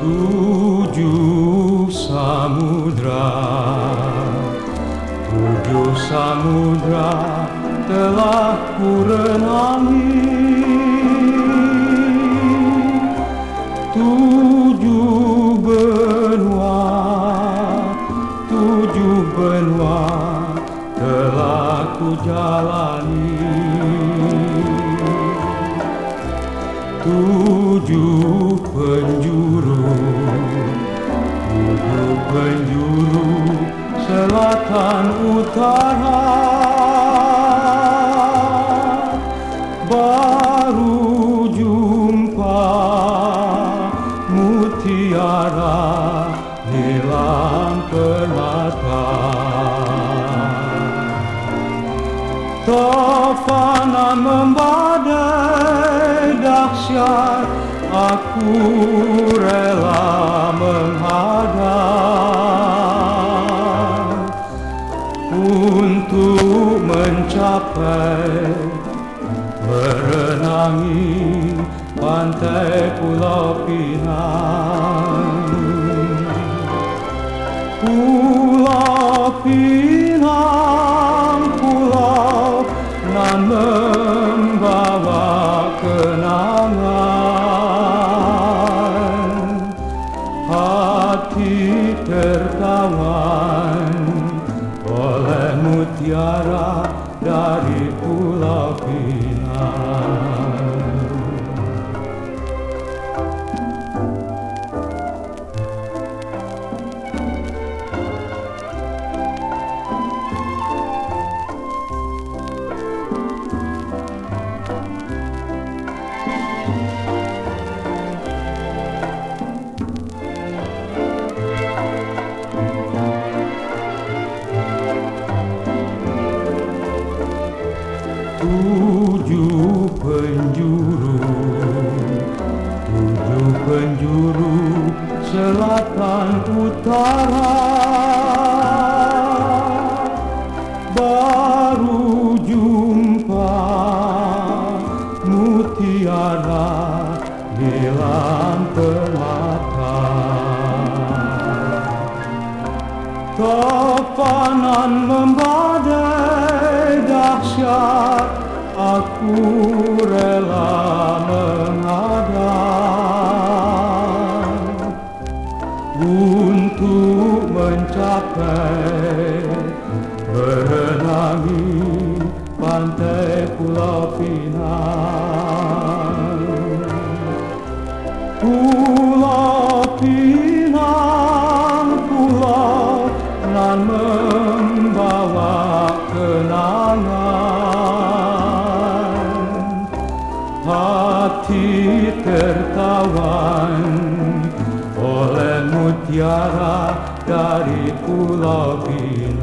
Tujuh samudra. Tujuh samudra telah ku renangi Tujuh benua Tujuh benua telah ku jalani Tujuh penjuru penjuru Selatan utara. Baru jumpa Mutiara Hilang permata. Tofana membadai dahsyat Aku rela menghadap Untuk mencapai Merenangi pantai Pulau Pinang. Pulau Pinang, pulau nan membawa kenangan. Hati tertawan mutiara dari Pulau Pinang penjuru Tujuh penjuru Selatan utara Baru jumpa Mutiara Hilang permata Kepanan membadai dahsyat Aku rela menghadap Untuk mencapai Berenangi pantai Pulau Hati tertawan oleh mutiara dari Pulau Pinang